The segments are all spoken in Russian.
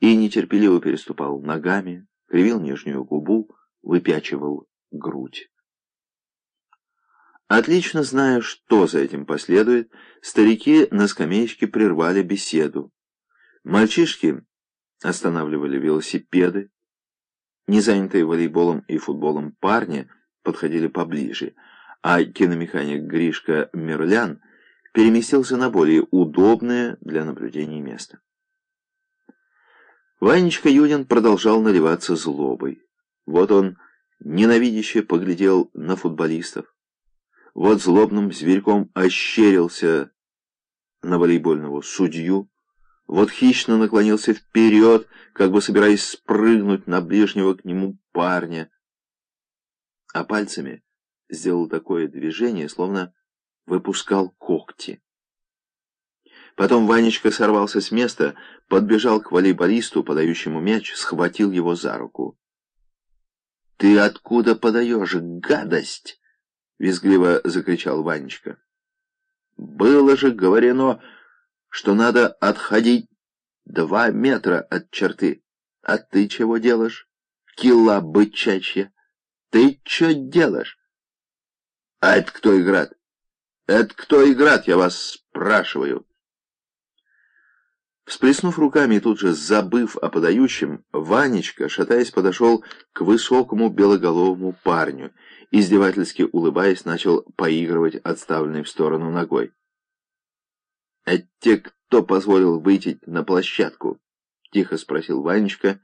и нетерпеливо переступал ногами, кривил нижнюю губу, выпячивал грудь. Отлично зная, что за этим последует, старики на скамеечке прервали беседу. Мальчишки останавливали велосипеды. Незанятые волейболом и футболом парни подходили поближе, а киномеханик Гришка Мерлян переместился на более удобное для наблюдения место. Ванечка Юдин продолжал наливаться злобой. Вот он ненавидяще поглядел на футболистов. Вот злобным зверьком ощерился на волейбольного судью. Вот хищно наклонился вперед, как бы собираясь спрыгнуть на ближнего к нему парня. А пальцами сделал такое движение, словно выпускал когти. Потом Ванечка сорвался с места, подбежал к волейболисту, подающему мяч, схватил его за руку. «Ты откуда подаешь, гадость?» — визгливо закричал Ванечка. «Было же говорено, что надо отходить два метра от черты. А ты чего делаешь, кила бычачья? Ты что делаешь?» «А это кто играет? Это кто играет, я вас спрашиваю?» Всплеснув руками и тут же забыв о подающем, Ванечка, шатаясь, подошел к высокому белоголовому парню, издевательски улыбаясь, начал поигрывать отставленной в сторону ногой. «А те, кто позволил выйти на площадку?» — тихо спросил Ванечка,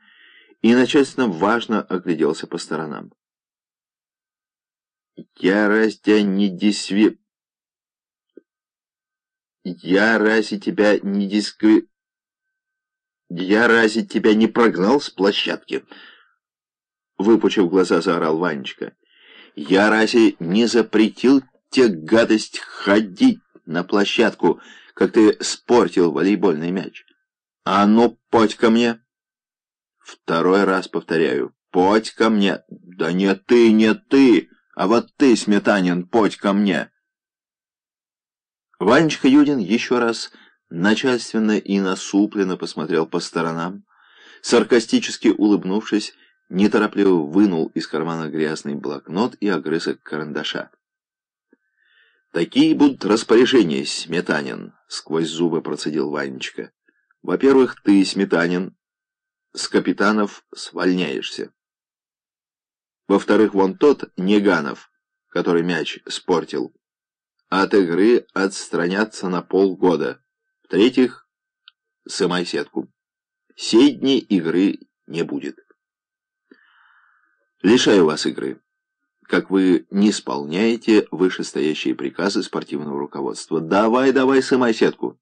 и начальственно важно огляделся по сторонам. «Я раз тебя не дисви... Я разве тебя не дискви...» «Я разве тебя не прогнал с площадки?» Выпучив глаза, заорал Ванечка. «Я разве не запретил тебе, гадость, ходить на площадку, как ты спортил волейбольный мяч? А ну, подь ко мне!» Второй раз повторяю. «Подь ко мне!» «Да не ты, не ты, а вот ты, Сметанин, подь ко мне!» Ванечка Юдин еще раз начальственно и насупленно посмотрел по сторонам, саркастически улыбнувшись, неторопливо вынул из кармана грязный блокнот и огрызок карандаша. «Такие будут распоряжения, Сметанин», — сквозь зубы процедил Ванечка. «Во-первых, ты, Сметанин, с капитанов свольняешься. Во-вторых, вон тот, Неганов, который мяч спортил, от игры отстраняться на полгода». В-третьих, сымай сетку. Сей дни игры не будет. Лишаю вас игры, как вы не исполняете вышестоящие приказы спортивного руководства. Давай, давай, сымай сетку.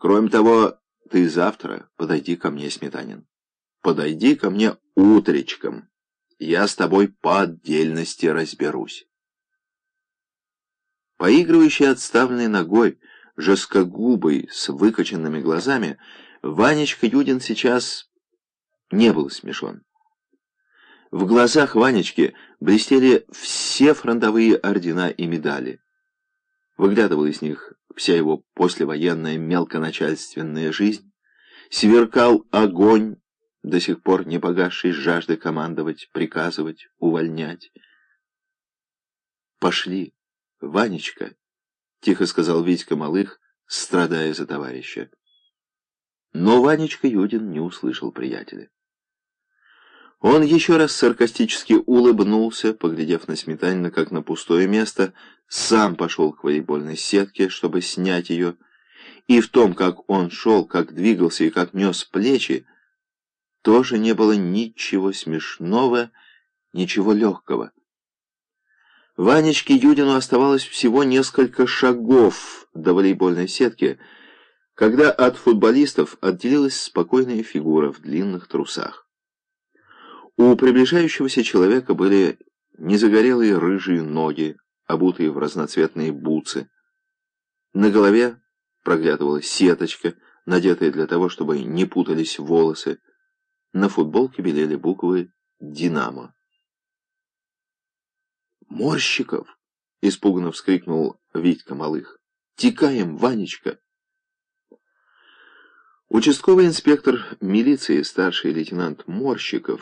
Кроме того, ты завтра подойди ко мне, Сметанин. Подойди ко мне утречком. Я с тобой по отдельности разберусь. Поигрывающий отставленной ногой, жесткогубый, с выкоченными глазами, Ванечка Юдин сейчас не был смешон. В глазах Ванечки блестели все фронтовые ордена и медали. Выглядывала из них вся его послевоенная мелконачальственная жизнь, сверкал огонь, до сих пор не погасший жажды командовать, приказывать, увольнять. «Пошли, Ванечка!» — тихо сказал Витька Малых, страдая за товарища. Но Ванечка Юдин не услышал приятеля. Он еще раз саркастически улыбнулся, поглядев на Сметанина как на пустое место, сам пошел к волейбольной сетке, чтобы снять ее, и в том, как он шел, как двигался и как нес плечи, тоже не было ничего смешного, ничего легкого. Ванечке Юдину оставалось всего несколько шагов до волейбольной сетки, когда от футболистов отделилась спокойная фигура в длинных трусах. У приближающегося человека были незагорелые рыжие ноги, обутые в разноцветные бутсы. На голове проглядывала сеточка, надетая для того, чтобы не путались волосы. На футболке белели буквы «Динамо». «Морщиков!» — испуганно вскрикнул Витька Малых. «Текаем, Ванечка!» Участковый инспектор милиции, старший лейтенант Морщиков,